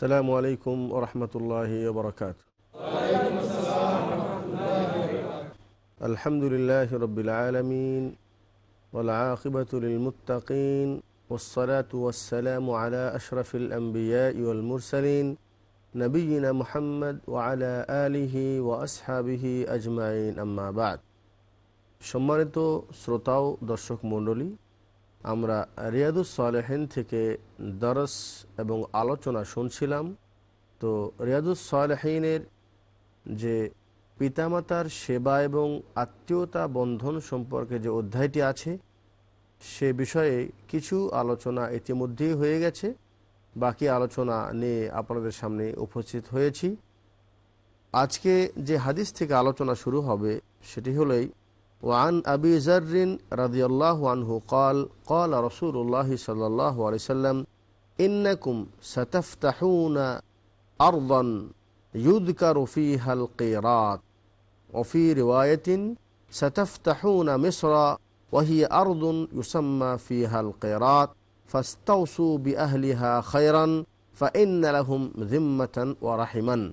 السلام عليكم ورحمة الله وبركاته الحمد لله رب العالمين والعاقبة للمتقين والصلاة والسلام على أشرف الأنبياء والمرسلين نبينا محمد وعلى آله وأصحابه أجمعين أما بعد সম্মানিত শ্রোতা ও দর্শক মণ্ডলী আমরা রিয়াদুস সালেহিন থেকে দরস এবং আলোচনা শুনছিলাম। তো রিয়াদুস সালেহিনের যে পিতামাতার সেবা এবং আত্মীয়তা বন্ধন সম্পর্কে যে অধ্যায়টি আছে, সে বিষয়ে কিছু আলোচনা ইতিমধ্যেই হয়ে গেছে। বাকি আলোচনা নিয়ে আপনাদের সামনে উপস্থিত হয়েছি। আজকে যে হাদিস থেকে আলোচনা শুরু হবে, সেটি হলোই وعن أبي ذر رضي الله عنه قال قال رسول الله صلى الله عليه وسلم إنكم ستفتحون أرضا يذكر فيها القيرات وفي رواية ستفتحون مصر وهي أرض يسمى فيها القيرات فاستوصوا بأهلها خيرا فإن لهم ذمة ورحما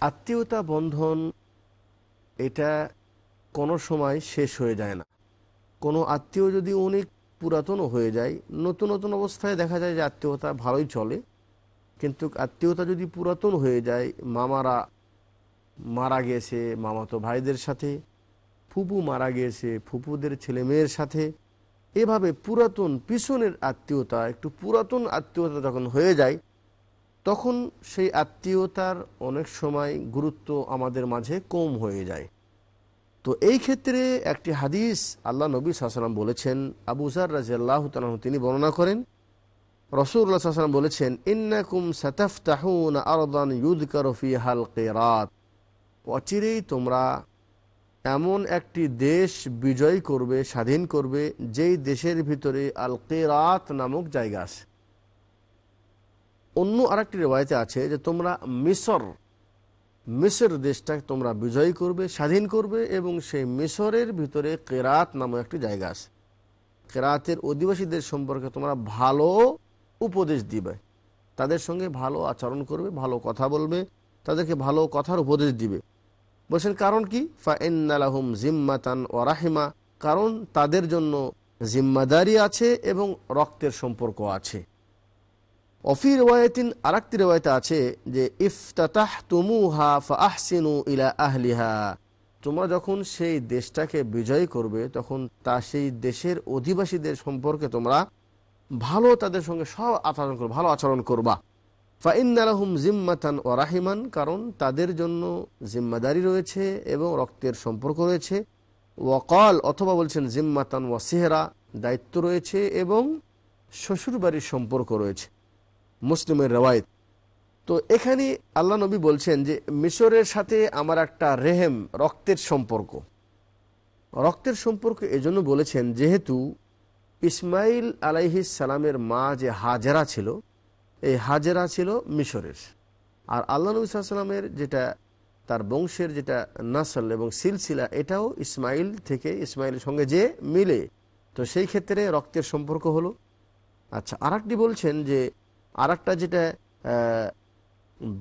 আত্মীয়তা বন্ধন এটা কোনো সময় শেষ হয়ে যায় না। কোনো আত্মীয় যদি অনেক পুরাতনও হয়ে যায়, নতুন নতুন অবস্থায় দেখা যায় যে আত্মীয়তা ভালোই চলে। কিন্তু আত্মীয়তা যদি পুরাতন হয়ে যায়, মামারা মারা গেছে, মামাতো ভাইদের সাথে, ফুপু মারা গিয়েছে ফুপুদের ছেলে মেয়ের সাথে, এভাবে পুরাতন পিছনের আত্মীয়তা, একটু পুরাতন আত্মীয়তা যখন হয়ে যায়, তখন সেই আত্মীয়তার অনেক সময় গুরুত্ব আমাদের মাঝে কম হয়ে যায়। তো এই ক্ষেত্রে একটি হাদিস আল্লাহ নবী সাল্লাম বলেছেন, আবু জার রাজি আল্লাহ তিনি বর্ণনা করেন রসুল্লাহ সাল্লাম বলেছেন, ইন্নাকুম আরদান অচিরেই তোমরা এমন একটি দেশ বিজয় করবে, স্বাধীন করবে, যেই দেশের ভিতরে আল কেরাত নামক জায়গা আছে। অন্য আরেকটি রেওয়ায়তে আছে যে তোমরা মিশর মিশর দেশটাকে তোমরা বিজয় করবে, স্বাধীন করবে এবং সেই মিশরের ভিতরে কেরাত নামক একটি জায়গা আছে। কেরাতের অধিবাসীদের সম্পর্কে তোমরা ভালো উপদেশ দিবে। তাদের সঙ্গে ভালো আচরণ করবে, ভালো কথা বলবে, তাদেরকে ভালো কথার উপদেশ দিবে। বলছেন, কারণ কি? ফাইনালাহুম জিম্মাতান ও রাহিমা। কারণ তাদের জন্য জিম্মাদারি আছে এবং রক্তের সম্পর্ক আছে। অফি রেওয়ায়তিন আরেকটি রেওয়ায়তে আছে যে ইফতাহ তুমুহা ফাহসিনু ইলা আহলিহা। তোমরা যখন সেই দেশটাকে বিজয় করবে, তখন তা সেই দেশের অধিবাসীদের সম্পর্কে তোমরা ভালো তাদের সঙ্গে সব আচরণ করবে ভালো আচরণ করবা। ফাইনালাহুম জিম্মাতান ও রাহিমান, কারণ তাদের জন্য জিম্মাদারি রয়েছে এবং রক্তের সম্পর্ক রয়েছে। ওয়াকাল অথবা বলছেন জিম্মাতান ওয়া সেহরা, দায়িত্ব রয়েছে এবং শ্বশুরবাড়ির সম্পর্ক রয়েছে। মুসলিমের রেওয়ায়ত। তো এখানে আল্লাহ নবী বলছেন যে, মিশরের সাথে আমার একটা রেহেম, রক্তের সম্পর্ক। রক্তের সম্পর্ক এজন্য বলেছেন, যেহেতু ইসমাইল আলাইহিস সালামের মা যে হাজেরা ছিল, এই হাজেরা ছিল মিশরের। আর আল্লাহ নবী সাল্লামের যেটা, তার বংশের যেটা নাসল এবং সিলসিলা, এটাও ইসমাইল থেকে ইসমাইলের সঙ্গে যে মিলে। তো সেই ক্ষেত্রে রক্তের সম্পর্ক হলো। আচ্ছা আর বলছেন যে আর যেটা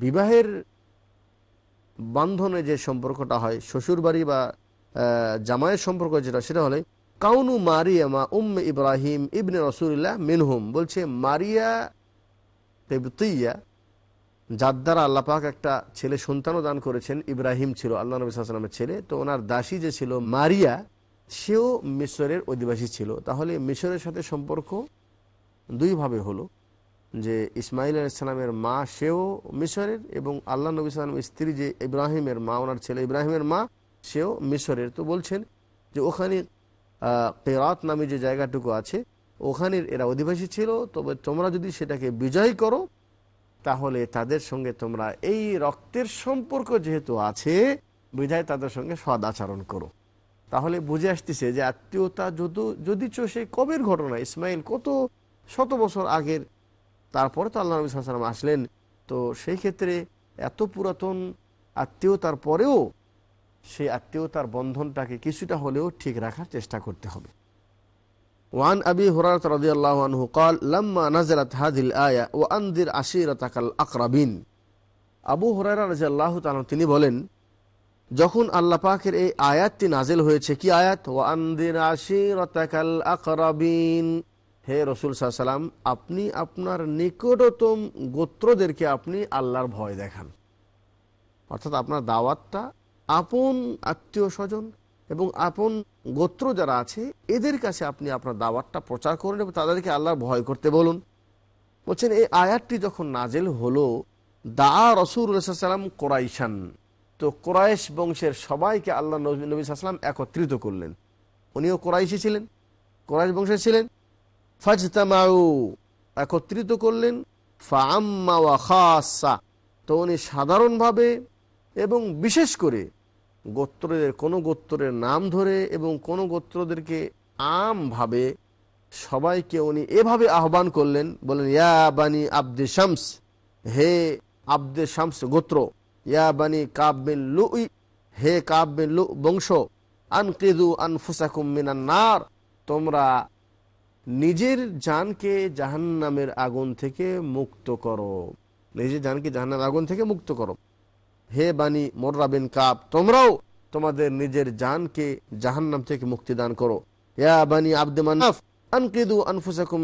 বিবাহের বান্ধনে যে সম্পর্কটা হয় শ্বশুর বাড়ি বা জামায়ের সম্পর্ক যেটা, সেটা হলে, কাউনু মারিয়ামা উম ইব্রাহিম ইবনে রসুল্লাহ মিনহুম। বলছে, মারিয়া তেবতিয়া যার দ্বারা আল্লাপাক একটা ছেলে সন্তানও দান করেছেন, ইব্রাহিম ছিল, আল্লাহ নবী সাল্লামের ছেলে। তো ওনার দাসী যে ছিল, মারিয়া, সেও মিশরের অধিবাসী ছিল। তাহলে মিশরের সাথে সম্পর্ক দুইভাবে হলো। যে ইসমাইল আলাইসালামের মা সেও মিশরের এবং আল্লাহ নবী সাল্লাম স্ত্রী যে ইব্রাহিমের মা, ওনার ছেলে ইব্রাহিমের মা, সেও মিশরের। তো বলছেন যে ওখানে কেরাত নামে যে জায়গাটুকু আছে, ওখানের এরা অধিবাসী ছিল, তবে তোমরা যদি সেটাকে বিজয় করো, তাহলে তাদের সঙ্গে তোমরা এই রক্তের সম্পর্ক যেহেতু আছে, বিধায় তাদের সঙ্গে সদ আচরণ করো। তাহলে বুঝে আসতেছে যে আত্মীয়তা যদি যদিচ সেই কবের ঘটনা, ইসমাইল কত শত বছর আগের তারপরে তো আল্লাহ নবী সাল্লাম আসলেন তো সেই ক্ষেত্রে এত পুরাতন আত্মীয়তার পরেও সেই আত্মীয়তার বন্ধনটাকে কিছুটা হলেও ঠিক রাখার চেষ্টা করতে হবে ওয়ান আবি হুরারত রাদিয়াল্লাহু আনহু قال لما نزلت هذه الآية وأنذر عشيرتك الأقربين আবু হুরায়রা রাদিয়াল্লাহু তাআলা তিনি বলেন যখন আল্লাহ পাকের এই আয়াতটি নাজেল হয়েছে কি আয়াত ওয়ান্দির আশিরতাকাল আকরাবিন হে রসুল সাল্লাম আপনি আপনার নিকটতম গোত্রদেরকে আপনি আল্লাহর ভয় দেখান। অর্থাৎ আপনার দাওয়াতটা আপন আত্মীয় স্বজন এবং আপন গোত্র যারা আছে, এদের কাছে আপনি আপনার দাওয়াতটা প্রচার করেন এবং তাদেরকে আল্লাহর ভয় করতে বলুন। বলছেন, এই আয়াতটি যখন নাজেল হলো, দা রসুল সাল্লাম কোরাইশান। তো কোরাইশ বংশের সবাইকে আল্লাহ নবী নবী সাল্লাম একত্রিত করলেন। উনিও কোরাইশি ছিলেন, কোরাইশ বংশের ছিলেন। ফাজতামাউ, একত্রিত করলেন ফাম্মা তো উনি সাধারণভাবে এবং বিশেষ করে গোত্রদের কোনো গোত্রের নাম ধরে এবং কোনো গোত্রদেরকে আমভাবে সবাইকে উনি এভাবে আহ্বান করলেন বলেন ইয়া বানি আব্দে শামস, হে আব্দে শামস গোত্র, ইয়া বানি কাব্বিন লুই, হে কাব্বিন লু বংশ, আনকিদু আনফুসাকুম নার, তোমরা নিজের জানকে জাহান্নামের আগুন থেকে মুক্ত করো। নিজের জানকে জাহান্নামের আগুন থেকে মুক্ত করো। হে বানি মোর্রা কাপ তোমরাও তোমাদের নিজের জানকে জাহান্নাম থেকে মুক্তি দান করো। ইয়া বানি আব্দে মান্নাফ, আনকিদু আনফুসাকুম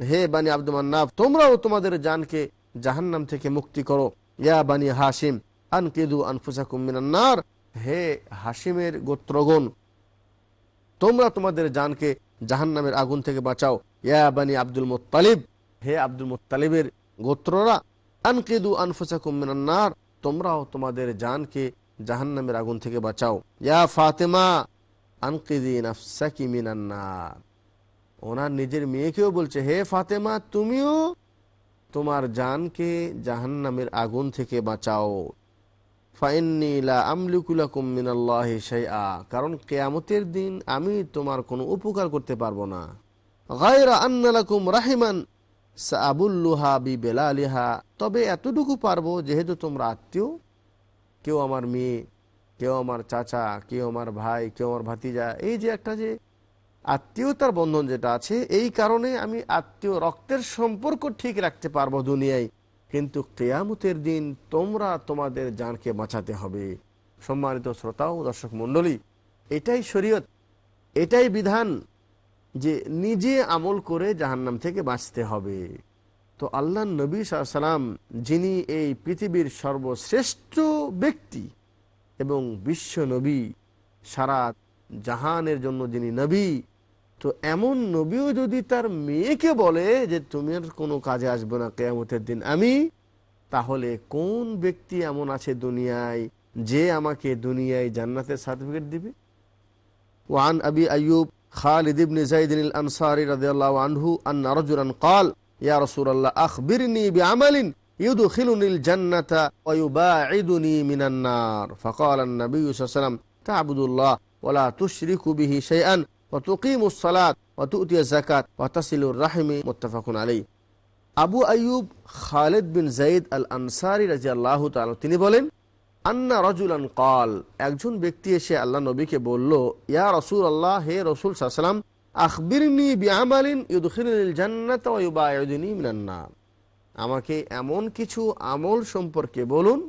হে বানি আব্দে মান্নাফ, তোমরাও তোমাদের জানকে জাহান্নাম থেকে মুক্তি করো। ইয়া বানি হাসিম আনকিদু আনফুসাকুম মিনান নার। হে হাসিমের গোত্রগণ, তোমরা তোমাদের জানকে জাহান্নামের আগুন থেকে বাঁচাও। ইয়া বানি আব্দুল মোত্তালিব, হে আব্দুল মোত্তালিবের গোত্ররা, আনকিদু আনফুসাকুম মিনান নার, তোমরাও তোমাদের জানকে জাহান্নামের আগুন থেকে বাঁচাও। ইয়া ফাতেমা, আনকিদি নাফসাকি মিনান নার। ওনার নিজের মেয়েকেও বলছে, হে ফাতেমা, তুমিও তোমার জানকে জাহান্নামের আগুন থেকে বাঁচাও। কারণ কেয়ামতের দিন আমি তোমার কোনো উপকার করতে পারব না। বি তবে এতটুকু পারব যেহেতু তোমরা আত্মীয়। কেউ আমার মেয়ে, কেউ আমার চাচা, কেউ আমার ভাই, কেউ আমার ভাতিজা। এই যে একটা যে আত্মীয়তার বন্ধন যেটা আছে, এই কারণে আমি আত্মীয় রক্তের সম্পর্ক ঠিক রাখতে পারব দুনিয়ায়। কিন্তু কেয়ামতের দিন তোমরা তোমাদের জানকে বাঁচাতে হবে। সম্মানিত শ্রোতা ও দর্শক মণ্ডলী, এটাই শরীয়ত, এটাই বিধান যে নিজে আমল করে জাহান্নাম থেকে বাঁচতে হবে। তো আল্লাহ নবী সাল্লাম, যিনি এই পৃথিবীর সর্বশ্রেষ্ঠ ব্যক্তি এবং বিশ্ব নবী, সারা জাহানের জন্য যিনি নবী তো এমন নবীও যদি তার মেয়েকে বলে যে তুমি আর কোনো কাজে আসবে না কেয়ামতের দিন আমি তাহলে কোন ব্যক্তি এমন আছে দুনিয়ায় যে আমাকে দুনিয়ায় জান্নাতের সার্টিফিকেট দিবে ওয়ান আবি আয়ুব খালিদ ইবনে যায়েদ আল-আনসারী রাদিয়াল্লাহু আনহু আন্না রাজুলান قال يا رسول الله اخبرني بعمل يدخلني الجنة ويباعدني من النار فقال النبي صلى الله عليه وسلم تعبد الله ولا تشرك به شيئا আবু আয়ুব খালেদ বিন জাইদ আল আনসারি তিনি বলেন, আন্না রজুলান কল একজন ব্যক্তি এসে আল্লাহ নবীকে বলল, ইয়া রসুল আল্লাহ হে রসুল আমাকে এমন কিছু আমল সম্পর্কে বলুন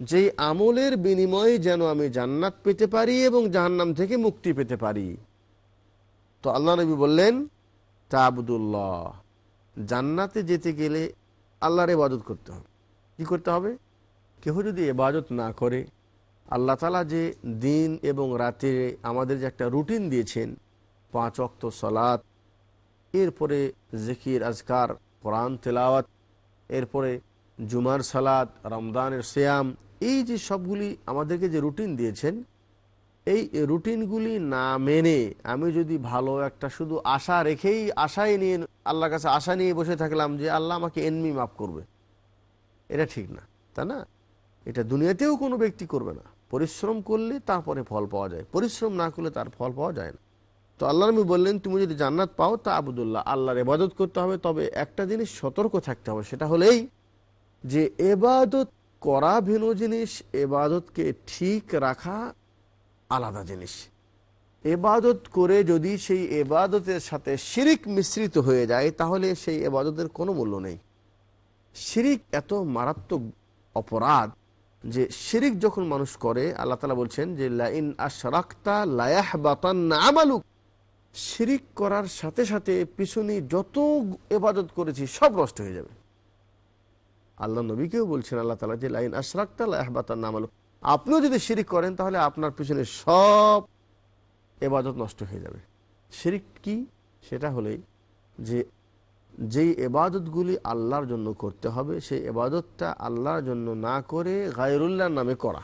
যে আমলের বিনিময়ে যেন আমি জান্নাত পেতে পারি এবং জাহান্নাম থেকে মুক্তি পেতে পারি। তো আল্লাহ নবী বললেন, তাবুদুল্লাহ, জান্নাতে যেতে গেলে আল্লাহর ইবাদত করতে হবে। কি করতে হবে? কেউ যদি এবাদত না করে, আল্লাহ তালা যে দিন এবং রাতে আমাদের যে একটা রুটিন দিয়েছেন, পাঁচ অক্ত সলাৎ এরপরে জিকির, আজকার, কোরআন তেলাওয়াত, এরপরে জুমার সালাদ রমদানের শ্যাম এই যে সবগুলি আমাদেরকে যে রুটিন দিয়েছেন এই রুটিনগুলি না মেনে আমি যদি ভালো একটা শুধু আশা রেখেই, আশাই নিয়ে, আল্লাহর কাছে আশা নিয়ে বসে থাকলাম যে আল্লাহ আমাকে এনমি মাফ করবে, এটা ঠিক না তা না? এটা দুনিয়াতেও কোনো ব্যক্তি করবে না। পরিশ্রম করলে তারপরে ফল পাওয়া যায়, পরিশ্রম না করলে তার ফল পাওয়া যায় না। তো আল্লাহ নবী বললেন, তুমি যদি জান্নাত পাও তা আবুদুল্লাহ, আল্লাহর এবাদত করতে হবে, তবে একটা জিনিস সতর্ক থাকতে হবে, সেটা হলেই যে এবাদত করা ভিন্ন জিনিস, এবাদতকে ঠিক রাখা আলাদা জিনিস। এবাদত করে যদি সেই এবাদতের সাথে শিরিক মিশ্রিত হয়ে যায়, তাহলে সেই এবাদতের কোনো মূল্য নেই। শিরিক এত মারাত্মক অপরাধ যে শিরিক যখন মানুষ করে, আল্লাহ তালা বলছেন যে, লাইন আশরাক্তা লায়াহ বাতান আমালুক। শিরিক করার সাথে সাথে পিছনে যত এবাদত করেছি, সব নষ্ট হয়ে যাবে। আল্লাহ নবীকেও বলছেন, আল্লাহ তালা যে, লাইন আশরাক্তা লায়াহ বাতান আমালুক। আপনিও যদি শিরিক করেন, তাহলে আপনার পিছনে সব এবাদত নষ্ট হয়ে যাবে। শিরিক কি? সেটা হলেই যে যেই এবাদতগুলি আল্লাহর জন্য করতে হবে, সেই এবাদতটা আল্লাহর জন্য না করে গায়রুল্লাহর নামে করা।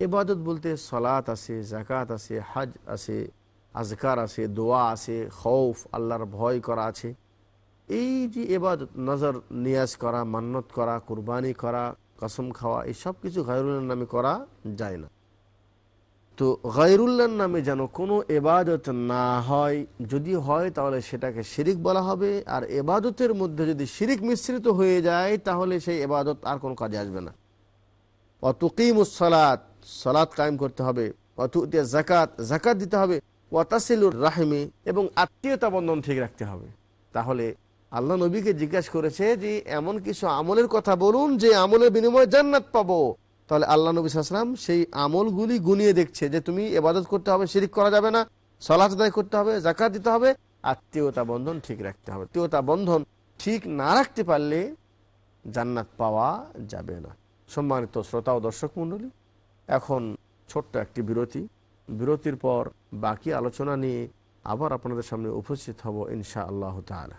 এবাদত বলতে সলাত আছে জাকাত আছে, হাজ আছে, আজকার আছে, দোয়া আছে, খৌফ, আল্লাহর ভয় করা আছে। এই যে এবাদত, নজর নিয়াজ করা, মান্নত করা, কুরবানি করা কসম খাওয়া, এই সব কিছু গায়রুল্লাহর নামে করা যায় না। তো গায়রুল্লাহর নামে যেন কোনো এবাদত না হয়, যদি হয় তাহলে সেটাকে শিরিক বলা হবে, আর এবাদতের মধ্যে যদি শিরিক মিশ্রিত হয়ে যায়, তাহলে সেই এবাদত আর কোনো কাজে আসবে না। অতুকিমুসলাত সলাৎ কায়েম করতে হবে। অতুতিয়া জাকাত জাকাত দিতে হবে। ওয়াতাসিলুর রাহিমি এবং আত্মীয়তা বন্ধন ঠিক রাখতে হবে। তাহলে আল্লাহ নবীকে জিজ্ঞাসা করেছে যে, এমন কিছু আমলের কথা বলুন যে, আমলের বিনিময়ে জান্নাত পাবো। তাহলে আল্লাহ নবী সাসলাম সেই আমলগুলি গুনিয়ে দেখছে যে, তুমি এবাদত করতে হবে, শিরিক করা যাবে না সলাচ আদায় করতে হবে জাকাত দিতে হবে আত্মীয়তা বন্ধন ঠিক রাখতে হবে। আত্মীয়তা বন্ধন ঠিক না রাখতে পারলে জান্নাত পাওয়া যাবে না। সম্মানিত শ্রোতা ও দর্শক মণ্ডলী, এখন ছোট্ট একটি বিরতি। বিরতির পর বাকি আলোচনা নিয়ে আবার আপনাদের সামনে উপস্থিত হব ইনশা আল্লাহ তালা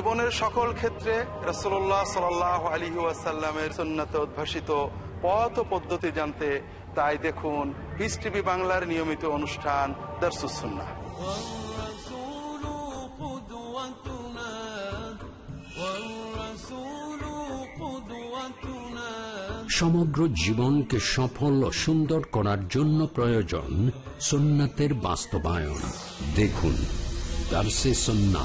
জীবনের সকল ক্ষেত্রে রসোল্লাহ সাল আলী ওয়াসাল্লামের সন্ন্যতে উদ্ভাসিত পথ পদ্ধতি জানতে তাই দেখুন পিস টিভি বাংলার নিয়মিত অনুষ্ঠান দর্শুসুন্না সমগ্র জীবনকে সফল ও সুন্দর করার জন্য প্রয়োজন সুন্নাতের বাস্তবায়ন। দেখুন দার্সে সন্না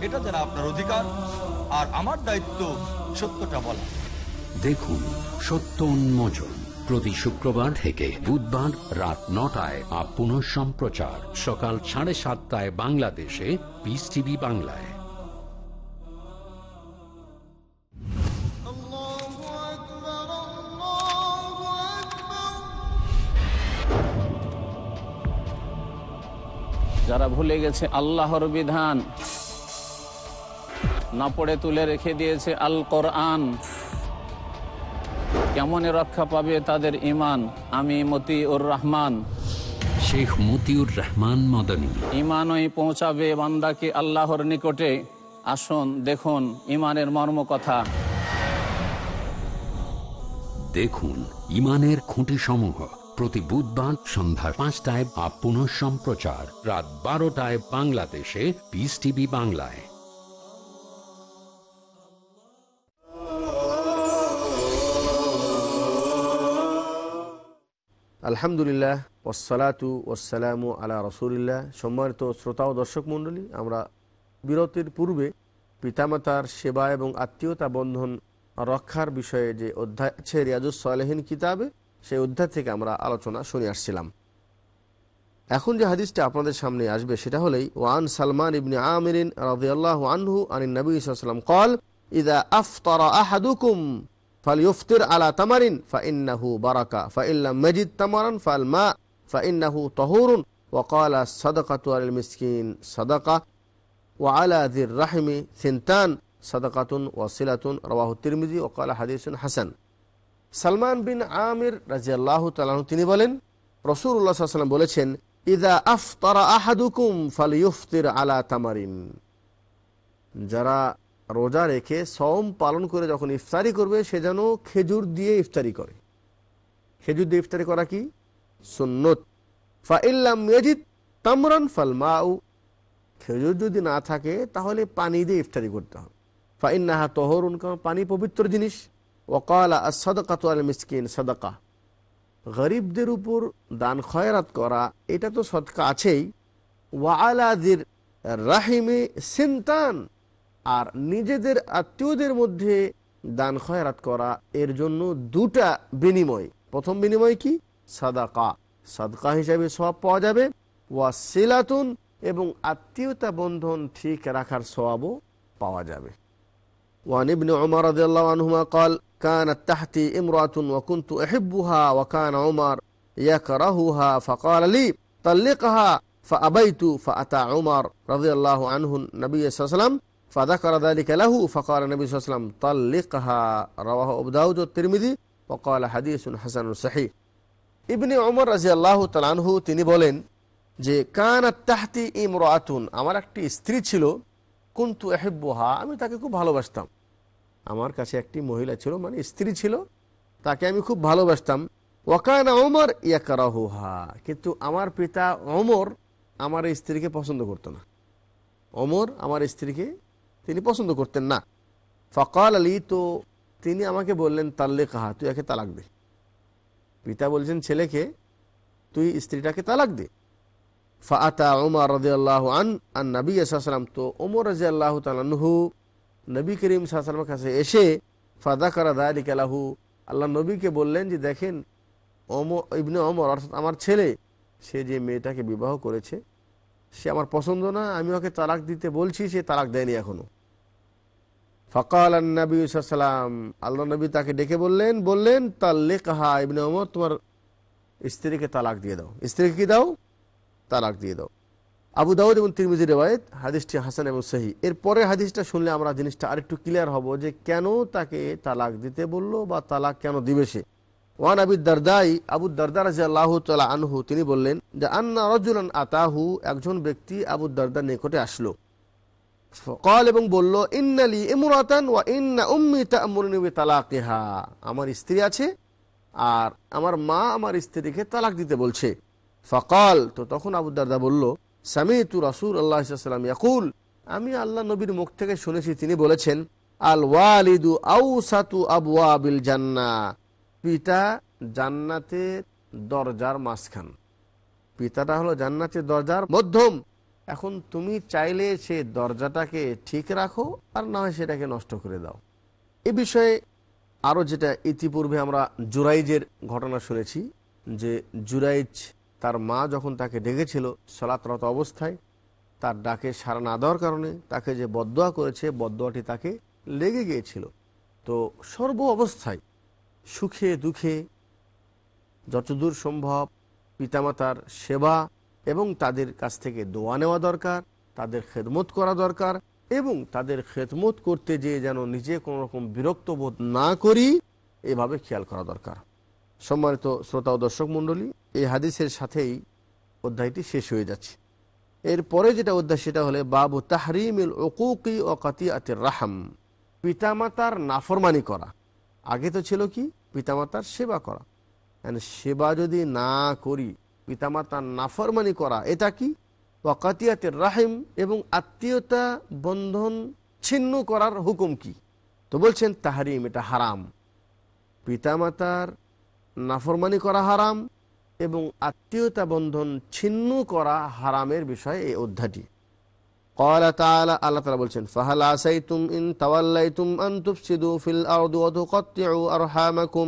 এটা যারা আপনার অধিকার আর আমার দায়িত্ব সত্যটা বলা। দেখুন সত্য উন্মোচন প্রতি শুক্রবার থেকে বুধবার রাত নটায় সম্প্রচার সকাল সাড়ে সাতটায় বাংলাদেশে পিস টিভি বাংলায়। যারা ভুলে গেছে আল্লাহর বিধান না পড়ে তুলে রেখে দিয়েছে আল কোরআন কেমন রক্ষা পাবে তাদের ইমান আমি মতিউর রহমান শেখ মতিউর রহমান মদনী। ইমানই পৌঁছাবে বান্দাকে আল্লাহর নিকটে। আসুন দেখুন ইমানের মর্ম কথা দেখুন ইমানের খুঁটি সমূহ প্রতি বুধবার সন্ধ্যা পাঁচটায় বা পুনঃ সম্প্রচার রাত বারোটায় বাংলাদেশে পিস টিভি বাংলায়। আলহামদুলিল্লাহ ওসালাতু ওসালামু আলা রসুলিল্লাহ। সম্মানিত শ্রোতা ও দর্শক মণ্ডলী, আমরা বিরতির পূর্বে পিতামাতার সেবা এবং আত্মীয়তা বন্ধন রক্ষার বিষয়ে যে অধ্যায় আছে রিয়াজুসালেহীন কিতাবে, সেই অধ্যায় থেকে আমরা আলোচনা শুনে আসছিলাম। এখন যে হাদিসটা আপনাদের সামনে আসবে, সেটা হলেই, ওয়ান সালমান ইবনে আমিরিন রাজিয়াল্লাহ আনহু আনিন নবী সাল্লাম কল, ইদা আফতারা আহাদুকুম احدكم فليفطر على تمر فانه بركه فان لم يجد تمرا فالماء فانه طهور وقال الصدقه على المسكين صدقه وعلى ذي الرحم ثنتان صدقه وصله رواه الترمذي وقال حديث حسن সালমান বিন আমির রাজিয়াল্লাহ তালাহ তিনি বলেন রসুল্লাহ সাল্লাম বলেছেন ইদা আফতারা আহাদুকুম ফাল ইউফতির আলা তামারিন যারা রোজা রেখে সম পালন করে যখন ইফতারি করবে, সে যেন খেজুর দিয়ে ইফতারি করে। খেজুর দিয়ে ইফতারি করা কি? সুন্নত। ফা ইল্লাম ইয়াজিদ তামরান ফাল মাউ খেজুর যদি না থাকে, তাহলে পানি দিয়ে ইফতারি করতে হবে। ফা ইন্নাহা তহরুন, কারণ পানি পবিত্র জিনিস। ওকালা সদকাত আল মিসকিন, সদকা। গরিবদের উপর দান খয়রাত করা, এটা তো সদকা আছেই। ওয়ালাদির রাহিমে সিন্তান। আর নিজেদের আত্মীয়দের মধ্যে দান খয়রাত করা এর জন্য দুটা বিনিময় প্রথম বিনিময় কি সাদাকা সাদকা হিসাবে সব পাওয়া যাবে ওয়া সিলাতুন এবং আত্মীয়তা বন্ধন ঠিক রাখার সবাবও পাওয়া যাবে وعن ابن عمر رضي الله عنهما قال كانت تحتي امرأة وكنت أحبها وكان عمر يكرهها فقال لي طلقها فأبيت فأتى عمر رضي الله عنه النبي صلى الله عليه وسلم তিরমিদি হাদিসুন ওমর তালানহু তিনি বলেন যে কানা তাহতি আমার একটি স্ত্রী ছিল, কুন্তু এহেব্বহা আমি তাকে খুব ভালোবাসতাম। আমার কাছে একটি মহিলা ছিল মানে স্ত্রী ছিল, তাকে আমি খুব ভালোবাসতাম। ওয়াকান ওমর ইয়াকারাহুহা কিন্তু আমার পিতা ওমর আমার স্ত্রীকে পছন্দ করতো না। ওমর আমার স্ত্রীকে তিনি পছন্দ করতেন না। ফকাল আলী তো তিনি আমাকে বললেন তাল্লে কাহা তুই একে তালাক দে। পিতা বলছেন, ছেলেকে, তুই স্ত্রীটাকে তালাক দে। ফাতা উমর রাজি আল্লাহ আন আন নবী সাল্লাম তো ওমর রাজি আল্লাহ তালাহু নবী করিম সাল্লামের কাছে এসে ফাদা করা দায়ালিক আলাহু আল্লাহ নবীকে বললেন যে, দেখেন অম ইবনে অমর অর্থাৎ আমার ছেলে, সে যে মেয়েটাকে বিবাহ করেছে, সে আমার পছন্দ না, আমি ওকে তালাক দিতে বলছি, সে তালাক দেয়নি এখনও। ফকাল নবী সাল্লাম আল্লাহ নবী তাকে ডেকে বললেন বললেন তাল্লে কাহা ইবনে অমর তোমার স্ত্রীকে তালাক দিয়ে দাও। স্ত্রীকে কি দাও? তালাক দিয়ে দাও। আবু দাউদ এবং তিরমিজি রেওয়ায়ত, হাদিসটি হাসান এবং সহি এর পরে হাদিসটা শুনলে আমরা জিনিসটা আরেকটু ক্লিয়ার হব যে কেন তাকে তালাক দিতে বলল বা তালাক কেন দিবে সে। ওয়ান আবু দারদাই, আবু দারদা রাজি আল্লাহ তালা আনহু, তিনি বললেন যে, আন্না রজুলান আতাহু, একজন ব্যক্তি আবু দারদার নিকটে আসলো। কল এবং বলল, ইন্নালি ইমরাতান ওয়া ইন্না উম্মি তা'মুরুনি বিতালাকিহা। আমার স্ত্রী আছে আর আমার মা আমার স্ত্রীকে তালাক দিতে বলছে। ফকাল তো তখন আবু দারদা বলল সামি তু রাসুল আল্লাহ সাল্লাম ইয়াকুল। আমি আল্লাহ নবীর মুখ থেকে শুনেছি, তিনি বলেছেন আল ওয়ালিদু আউসাতু আবওয়াবিল জান্না। পিতা জান্নাতের দরজার মাঝখান। পিতাটা হলো জান্নাতের দরজার মধ্যম। এখন তুমি চাইলে সে দরজাটাকে ঠিক রাখো আর না হয় সেটাকে নষ্ট করে দাও। এ বিষয়ে আরও যেটা ইতিপূর্বে আমরা জুরাইজের ঘটনা শুনেছি, যে জুরাইজ তার মা যখন তাকে ডেকেছিল সলাতরত অবস্থায়, তার ডাকে সারা না দেওয়ার কারণে তাকে যে বদোয়া করেছে বদোয়াটি তাকে লেগে গিয়েছিল। তো সর্ব অবস্থায় সুখে দুঃখে যতদূর সম্ভব পিতামাতার সেবা এবং তাদের কাছ থেকে দোয়া নেওয়া দরকার, তাদের খেদমত করা দরকার এবং তাদের খেদমত করতে যেয়ে যেন নিজে কোনো রকম বিরক্ত বোধ না করি, এভাবে খেয়াল করা দরকার। সম্মানিত শ্রোতা ও দর্শক মণ্ডলী, এই হাদিসের সাথেই অধ্যায়টি শেষ হয়ে যাচ্ছে। এরপরে যেটা অধ্যায়, সেটা হলে বাবু তাহরিমিল ওকুকি ও কাতিয়াতের রাহাম। পিতামাতার নাফরমানি করা। আগে তো ছিল কি? পিতামাতার সেবা করা। মানে সেবা যদি না করি পিতামাতার নাফরমানি করা এটা কি ওয়াকাতিয়াতের রাহিম এবং আত্মীয়তা বন্ধন ছিন্ন করার হুকুম কি তো বলছেন তাহারিম এটা হারাম পিতামাতার নাফরমানি করা হারাম এবং আত্মীয়তা বন্ধন ছিন্ন করা হারামের বিষয়ে এই অধ্যায়টি قال تعالى আল্লাহ তাআলা বলছেন ফাহাল আসাইতুম ইন তাওয়াল্লাইতুম আন তুফসিদু ফিল আরদি ওয়া তুকাত্তিউ আরহামাকুম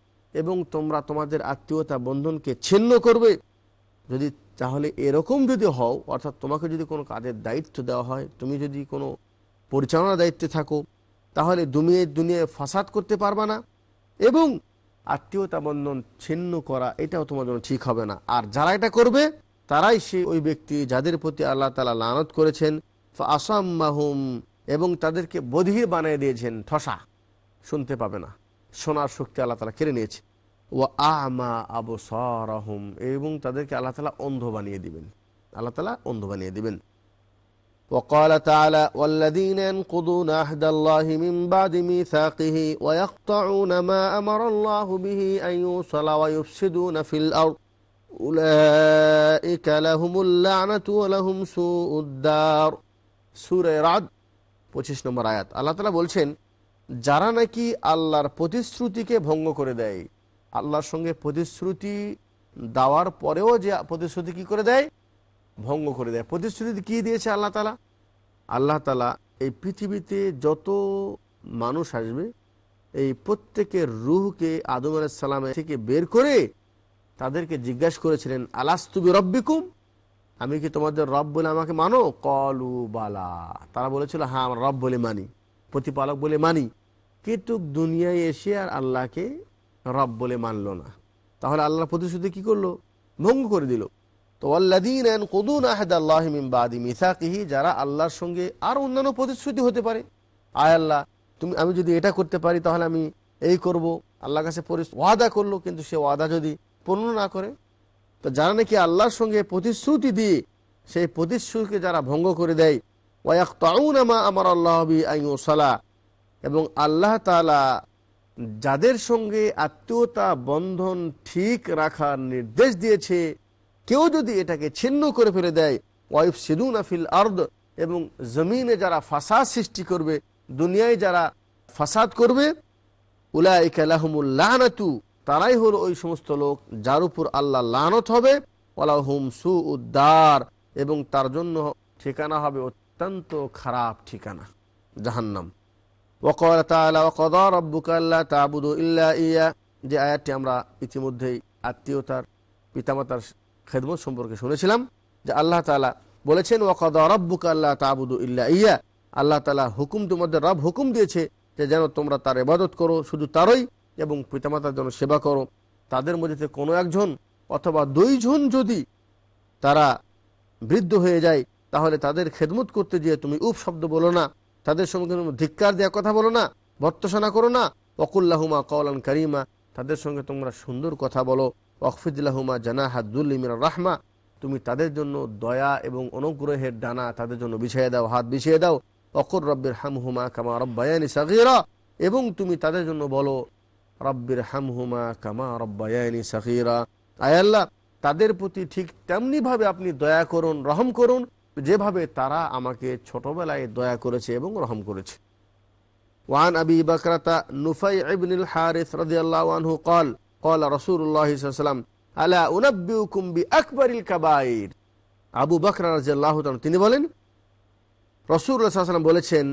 এবং তোমরা তোমাদের আত্মীয়তা বন্ধনকে ছিন্ন করবে। যদি তাহলে এরকম যদি হও, অর্থাৎ তোমাকে যদি কোনো কাজের দায়িত্ব দেওয়া হয়, তুমি যদি কোনো পরিচালনা দায়িত্বে থাকো, তাহলে দুনিয়ে দুনিয়ায় ফাসাদ করতে পারবা না এবং আত্মীয়তা বন্ধন ছিন্ন করা, এটাও তোমার জন্য ঠিক হবে না। আর যারা এটা করবে, তারাই সে ওই ব্যক্তি যাদের প্রতি আল্লাহ তালা লানত করেছেন আসাম মাহুম এবং তাদেরকে বধির বানিয়ে দিয়েছেন, ঠসা, শুনতে পাবে না। শোনার শক্তি আল্লাহ তালা কেড়ে নিয়েছে ও আমা আবু সরহম এবং তাদেরকে আল্লাহ তালা অন্ধ বানিয়ে দিবেন আল্লাহ তালা অন্ধ বানিয়ে দিবেন وقال تعالى والذين ينقضون عهد الله من بعد ميثاقه ويقطعون ما أمر الله به أن يوصل ويفسدون في الأرض أولئك لهم اللعنة ولهم سوء الدار সুরে রাদ পঁচিশ নম্বর আয়াত আল্লাহ তালা বলছেন যারা নাকি আল্লাহর প্রতিশ্রুতিকে ভঙ্গ করে দেয়, আল্লাহর সঙ্গে প্রতিশ্রুতি দেওয়ার পরেও যে প্রতিশ্রুতি কি করে দেয়? ভঙ্গ করে দেয়। প্রতিশ্রুতি কি দিয়েছে আল্লাহ তালা আল্লাহ তালা এই পৃথিবীতে যত মানুষ আসবে, এই প্রত্যেকের রুহকে আদম আলাইসাল্লামের থেকে বের করে তাদেরকে জিজ্ঞাসা করেছিলেন আলাস্তুবি রব্বিকুম আমি কি তোমাদের রব বলে আমাকে মানো? কলু, বালা। তারা বলেছিল হ্যাঁ আমার রব বলে মানি, প্রতিপালক বলে মানি। কিন্তু দুনিয়ায় এসে আর আল্লাহকে রব বলে মানল না। তাহলে আল্লাহর প্রতিশ্রুতি কি করল? ভঙ্গ করে দিল। তো আল্লাহ যারা আল্লাহর সঙ্গে আর অন্যান্য প্রতিশ্রুতি হতে পারে। আয় আল্লাহ, তুমি, আমি যদি এটা করতে পারি, তাহলে আমি এই করব। আল্লাহর কাছে ওয়াদা করল, কিন্তু সে ওয়াদা যদি পূর্ণ না করে, তো যারা নাকি আল্লাহর সঙ্গে প্রতিশ্রুতি দিয়ে সেই প্রতিশ্রুতিকে যারা ভঙ্গ করে দেয় ওয়াক্তাউনামা আমার আল্লাহ আইন ও সালা এবং আল্লাহ তালা যাদের সঙ্গে আত্মীয়তা বন্ধন ঠিক রাখার নির্দেশ দিয়েছে, কেউ যদি এটাকে ছিন্ন করে ফেলে দেয় ওয়াইফ সিদুন আফিল আর্দ, এবং জমিনে যারা ফাসাদ সৃষ্টি করবে, দুনিয়ায় যারা ফাসাদ করবে উলাইকালাহমুল্লাহনাতু তারাই হলো ওই সমস্ত লোক যার উপর আল্লাহ লানত হবে ওলাহুম সু উদ্দার এবং তার জন্য ঠিকানা হবে অত্যন্ত খারাপ ঠিকানা, জাহান্নাম। ওকল তালা ওকদা রব্বুকা আল্লাহ তাবুদু ইল্লা ইয়া যে আয়াতটি আমরা ইতিমধ্যেই আত্মীয়তার, পিতামাতার খেদমত সম্পর্কে শুনেছিলাম, যে আল্লাহ তালা বলেছেন ওকদা রব্বুকা আল্লাহ তাবুদু ইল্লা ইয়া। আল্লাহ তালা হুকুম তোমাদের রব হুকুম দিয়েছে যে যেন তোমরা তার ইবাদত করো, শুধু তারই, এবং পিতামাতার জন্য সেবা করো। তাদের মধ্যে কোনো একজন অথবা দুইজন যদি তারা বৃদ্ধ হয়ে যায়, তাহলে তাদের খেদমত করতে গিয়ে তুমি উপ শব্দ বলো না। তাদের সঙ্গে ধিক্কার দেওয়া কথা বলো না বর্তসনা করো না। অকুল্লাহুমা কওলান করিমা, তাদের সঙ্গে তোমরা সুন্দর কথা বলো। অকফিদুল্লাহুমা জানা হাদুল্লিমির রাহমা, তুমি তাদের জন্য দয়া এবং অনুগ্রহের ডানা তাদের জন্য বিছিয়ে দাও, হাত বিছিয়ে দাও। অকর রব্বের হামহুমা কামা রব্বায়ানি সাগিরা, এবং তুমি তাদের জন্য বলো রব্বির হামহুমা কামা রব্বায়ানি সাকিরা আয়াল্লাহ তাদের প্রতি ঠিক তেমনি ভাবে আপনি দয়া করুন, রহম করুন যেভাবে তারা আমাকে ছোটবেলায় দয়া করেছে এবং রহম করেছে ওয়ান আবি বকরতা নুফাই ইবনুল হারিস রাদিয়াল্লাহু আনহু قال قال رسول الله صلى الله عليه وسلم الا انبئكم باكبر الكبائر আবু বকর রাদিয়াল্লাহু তাআলা তিনি বলেন রাসূলুল্লাহ সাল্লাল্লাহু আলাইহি বলেছেন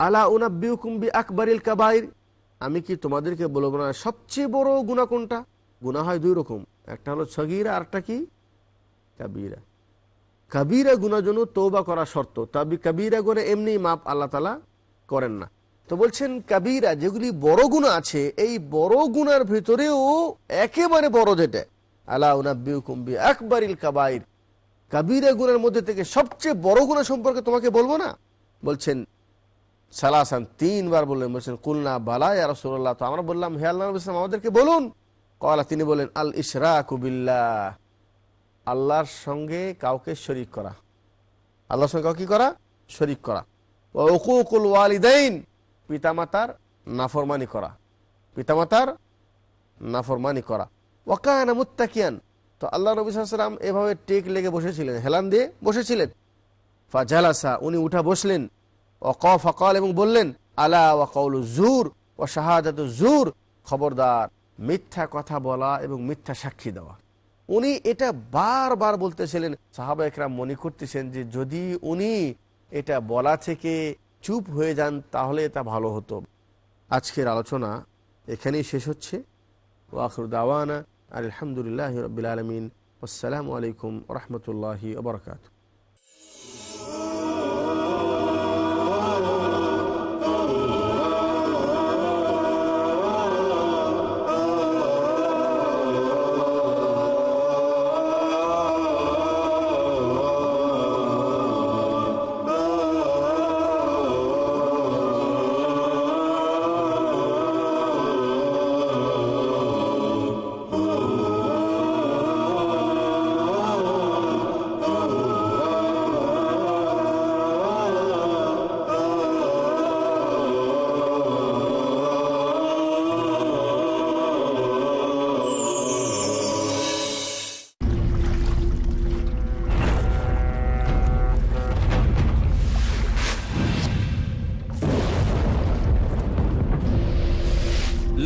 আলা উনাব্বিউকুম বি আকবারিল কাবাইর আমি কি তোমাদেরকে বলবো না সবচেয়ে বড় গুণা কোনটা গুণা হয় দুই রকম একটা হলো সগিরা আর একটা কি কাবিরা কাবিরা গুনার জন্য তৌবা করা শর্ত তবে কাবিরা করে এমনি মাপ আল্লাহ তালা করেন না। তো বলছেন, কাবিরা যেগুলি বড় গুণা আছে, এই বড় গুণার ভিতরেও একেবারে বড় যেটা। আল্লাহ উনাব্বি আকবরিল কাবাইর। কাবিরা গুণের মধ্যে থেকে সবচেয়ে বড় গুণা সম্পর্কে তোমাকে বলব না? বলছেন, সালাসান তিনবার বললেন, বলছেন, কুলনা বালা ইয়া রাসূলুল্লাহ। তো আমরা বললাম, হে আল্লাহ আমাদেরকে বলুন। কলা তিনি বলেন আল ইশরাকু বিল্লাহ। আল্লাহর সঙ্গে কাউকে শরিক করা। আল্লাহর সঙ্গে কাউকে করা? শরিক করা। ও উকুকুল ওয়ালিদাইন, পিতামাতার নাফরমানি করা। পিতামাতার নাফরমানি করা। ওয়াকানা মুত্তাকিয়ান, তো আল্লাহ নবী সাল্লাম এভাবে টেক লেগে বসেছিলেন, হেলান দিয়ে বসেছিলেন। ফাজালাসা, উনি উঠা বসলেন। অক ফকাল এবং বললেন, আলা ওয়াকাউল জুর ও শাহাদাত জুর খবরদার, মিথ্যা কথা বলা এবং মিথ্যা সাক্ষী দেওয়া। উনি এটা বারবার বলতেছিলেন, সাহাবা একরাম মনে করতেছেন যে যদি উনি এটা বলা থেকে চুপ হয়ে যান, তাহলে এটা ভালো হতো। আজকের আলোচনা এখানেই শেষ হচ্ছে। ওয়াখর দাওয়ানা আলহামদুলিল্লাহ রবিল আলমিন। আসসালামু আলাইকুম রহমতুল্লাহি আবরকাত